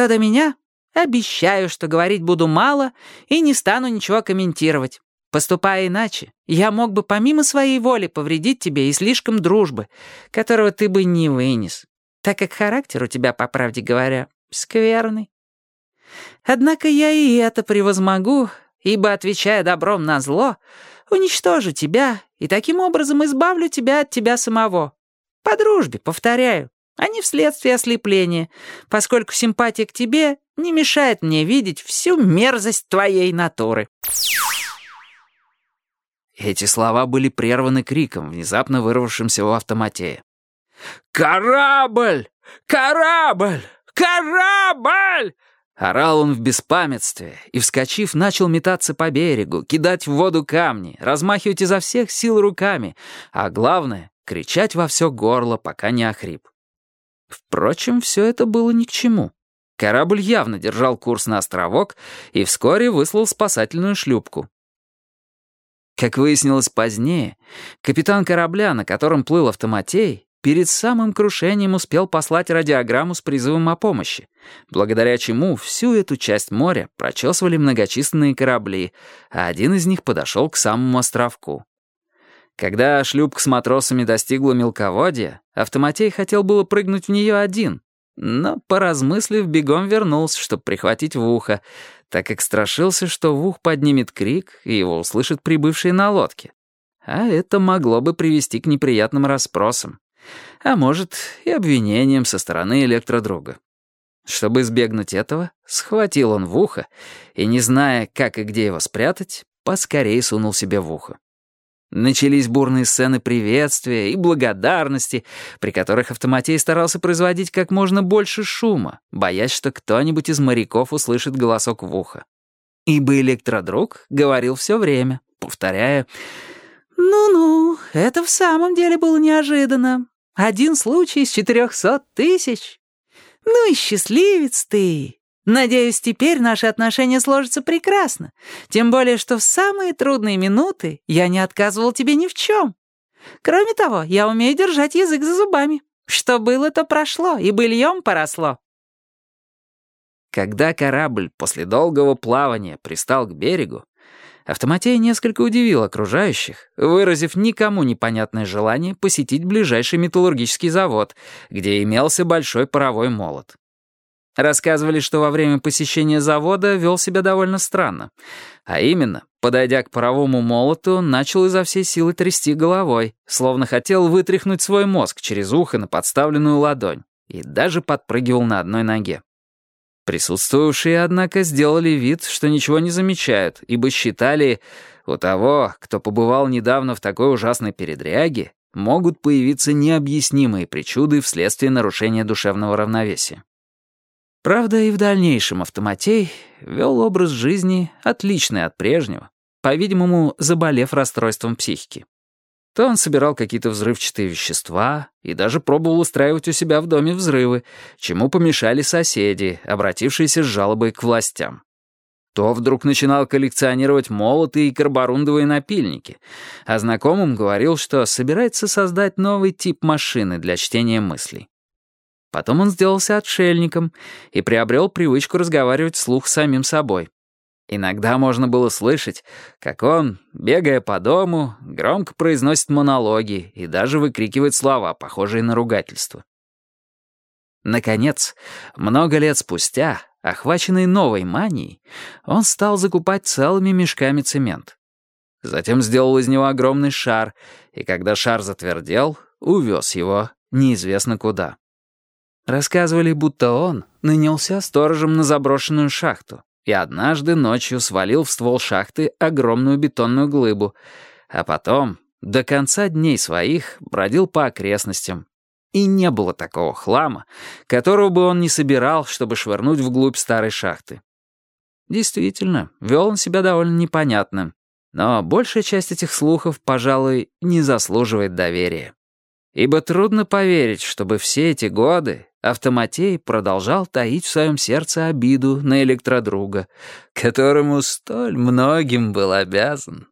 Что до меня, обещаю, что говорить буду мало и не стану ничего комментировать. Поступая иначе, я мог бы помимо своей воли повредить тебе и слишком дружбы, которого ты бы не вынес, так как характер у тебя, по правде говоря, скверный. Однако я и это превозмогу, ибо, отвечая добром на зло, уничтожу тебя и таким образом избавлю тебя от тебя самого. По дружбе, повторяю, а не вследствие ослепления, поскольку симпатия к тебе не мешает мне видеть всю мерзость твоей натуры». Эти слова были прерваны криком, внезапно вырвавшимся у автоматея. «Корабль! Корабль! Корабль!» Орал он в беспамятстве и, вскочив, начал метаться по берегу, кидать в воду камни, размахивать изо всех сил руками, а главное — кричать во все горло, пока не охрип. Впрочем, все это было ни к чему. Корабль явно держал курс на островок и вскоре выслал спасательную шлюпку. Как выяснилось позднее, капитан корабля, на котором плыл автоматей, перед самым крушением успел послать радиограмму с призывом о помощи, благодаря чему всю эту часть моря прочесывали многочисленные корабли, а один из них подошел к самому островку. Когда шлюпка с матросами достигла мелководья, автоматей хотел было прыгнуть в нее один, но, поразмыслив, бегом вернулся, чтобы прихватить в ухо, так как страшился, что в ух поднимет крик, и его услышат прибывшие на лодке. А это могло бы привести к неприятным расспросам. А может, и обвинениям со стороны электродруга. Чтобы избегнуть этого, схватил он в ухо и, не зная, как и где его спрятать, поскорее сунул себе в ухо. Начались бурные сцены приветствия и благодарности, при которых Автоматей старался производить как можно больше шума, боясь, что кто-нибудь из моряков услышит голосок в ухо. Ибо электродруг говорил все время, повторяя «Ну-ну, это в самом деле было неожиданно. Один случай из четырехсот тысяч. Ну и счастливец ты!» Надеюсь, теперь наши отношения сложатся прекрасно. Тем более, что в самые трудные минуты я не отказывал тебе ни в чем. Кроме того, я умею держать язык за зубами. Что было, то прошло, и быльем поросло. Когда корабль после долгого плавания пристал к берегу, Автоматей несколько удивил окружающих, выразив никому непонятное желание посетить ближайший металлургический завод, где имелся большой паровой молот. Рассказывали, что во время посещения завода вел себя довольно странно. А именно, подойдя к паровому молоту, начал изо всей силы трясти головой, словно хотел вытряхнуть свой мозг через ухо на подставленную ладонь, и даже подпрыгивал на одной ноге. Присутствовавшие, однако, сделали вид, что ничего не замечают, ибо считали, у того, кто побывал недавно в такой ужасной передряге, могут появиться необъяснимые причуды вследствие нарушения душевного равновесия. Правда, и в дальнейшем автоматей вел образ жизни, отличный от прежнего, по-видимому, заболев расстройством психики. То он собирал какие-то взрывчатые вещества и даже пробовал устраивать у себя в доме взрывы, чему помешали соседи, обратившиеся с жалобой к властям. То вдруг начинал коллекционировать молоты и карборундовые напильники, а знакомым говорил, что собирается создать новый тип машины для чтения мыслей. Потом он сделался отшельником и приобрел привычку разговаривать вслух с самим собой. Иногда можно было слышать, как он, бегая по дому, громко произносит монологи и даже выкрикивает слова, похожие на ругательство. Наконец, много лет спустя, охваченный новой манией, он стал закупать целыми мешками цемент. Затем сделал из него огромный шар, и когда шар затвердел, увез его неизвестно куда. Рассказывали, будто он нанялся сторожем на заброшенную шахту и однажды ночью свалил в ствол шахты огромную бетонную глыбу, а потом до конца дней своих бродил по окрестностям. И не было такого хлама, которого бы он не собирал, чтобы швырнуть вглубь старой шахты. Действительно, вел он себя довольно непонятным, но большая часть этих слухов, пожалуй, не заслуживает доверия. Ибо трудно поверить, чтобы все эти годы Автоматей продолжал таить в своем сердце обиду на электродруга, которому столь многим был обязан.